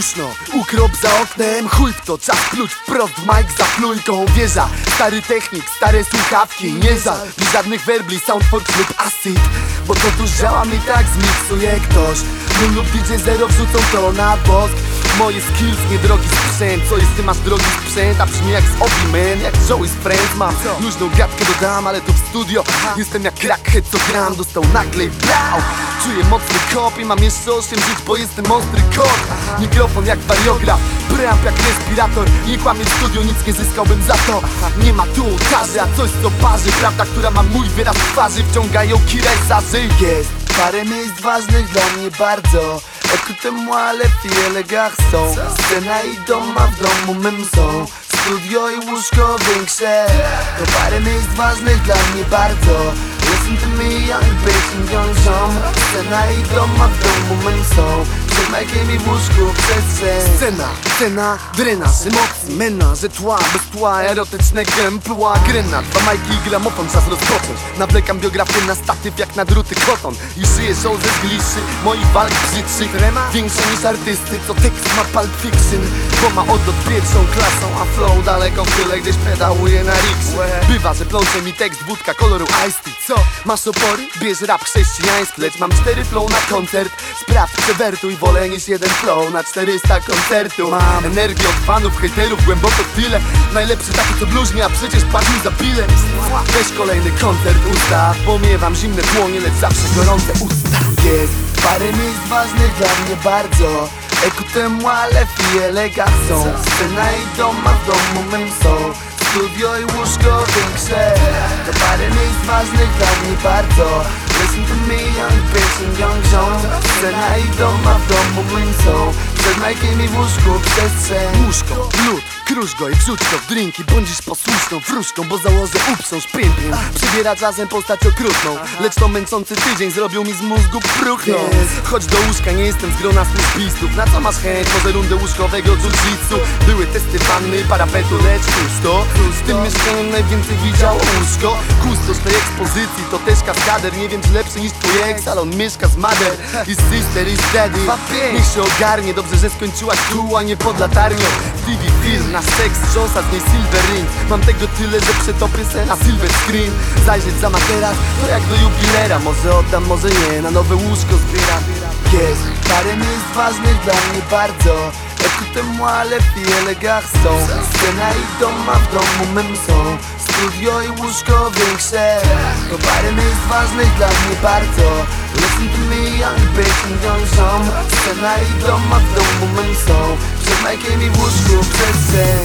Duszno, ukrop za oknem, chuj w to Czas pluć wprost w mic za plujką. Wieża, stary technik, stare słuchawki Nie za. Żadnych werbli, soundfork lub acid. Bo to tu działa mi tak zmiksuje ktoś. Mój lub DJ Zero wrzucą to na bosk. Moje skills, niedrogi sprzęt. Co jest, ty masz drogi sprzęt? A brzmi jak z Obi Man, jak Joey z Friends Mam. Luźną gadkę dodam, ale tu w studio. Jestem jak crackhead, co gram Dostał nagle i blau Czuję mocny kop i mam jeszcze 8 żyć, bo jestem ostry kot. Mikrofon jak wariograf, preamp jak respirator. Nie kłamie w studio, nic nie zyskałbym za to. Nie ma tu ołtarzy, a coś co parzy. Prawda, która ma mój wyraz twarzy Wciągają kiresa, że jest Parę miejsc ważnych dla mnie bardzo. Écoutez-moi, les filles, les garçons Scena i dom, a w domu mym są. Studio i łóżko większe. To parę miejsc ważnych dla mnie bardzo Listen to me, young bitch and young ziom Scena i dom, a w domu mym są Przed majkiem i w łóżku przestrzeń Scena, scena, drenaż, emocji, menaż, tła, bez tła, erotyczne gępła. Gryna, dwa majki i gramofon, czas rozpocząć. Nawlekam biografię na statyw jak na druty koton. I żyję show ze zgliszy, moich walk brzydszych Większe niż artysty, co tekst ma pulp fiction. Bo ma odlot pierwszą klasą, a flow daleko w tyle Gdzieś pedałuje na riks Bywa, że plącze mi tekst, wódka koloru Ice Tea. Co? Masz opory? Bierz rap chrześcijański. Lecz mam cztery flow na koncert. Sprawdź, przewertuj, wolę niż jeden flow Na 400 koncertu Mam energię od fanów, hejterów, głęboko tyle Najlepszy taki co bluźnie, a przecież padł za bilet Weź kolejny koncert ustaw Pomiewam zimne dłonie, lecz zawsze gorące usta. Jest parę miejsc ważnych dla mnie bardzo. Les filles, les garçons Scena i dom, a w domu mym są. Studio i łóżko większe. To parę miejsc ważnych dla mnie bardzo. Listen to me, young young John Scena i dom, a w domu są. Przed majkiem i w łóżku przestrzeń Łóżko, lód, krusz go i wrzuć go w drinki Bądź posłuszną wróżką, bo założę uprząż pięknie Przybierać razem postać okrutną. Lecz to męczący tydzień zrobił mi z mózgu próchną Chodź do łóżka, nie jestem z grona służbistów. Na co masz chęć? Może rundę łóżkowego jiu-jitsu? Były testy wanny, parapetu, lecz pusto. W tym mieszkaniu najwięcej widziało łóżko. Kustosz tej ekspozycji to też kaskader. Nie wiem czy lepszy niż twój ale on mieszka z mother I sister, i daddy. Niech się ogarnie, dobrze, że skończyłaś tu, a nie pod latarnią. TV film, na seks, Jonesa z niej silver ring. Mam tego tyle, że przetopię se na silver screen. Zajrzeć za materac, to jak do jubilera. Może oddam, może nie, na nowe łóżko zbieram. Jest parę miejsc ważnych dla mnie bardzo Écoutez-moi les filles, les garçons. Scena i dom, a w domu mym są Studio i łóżko większe To parę miejsc ważnych dla mnie bardzo Listen to me, young bitch and young John Scena i dom, a w domu mym są Przed majkiem i w łóżku przestrzeń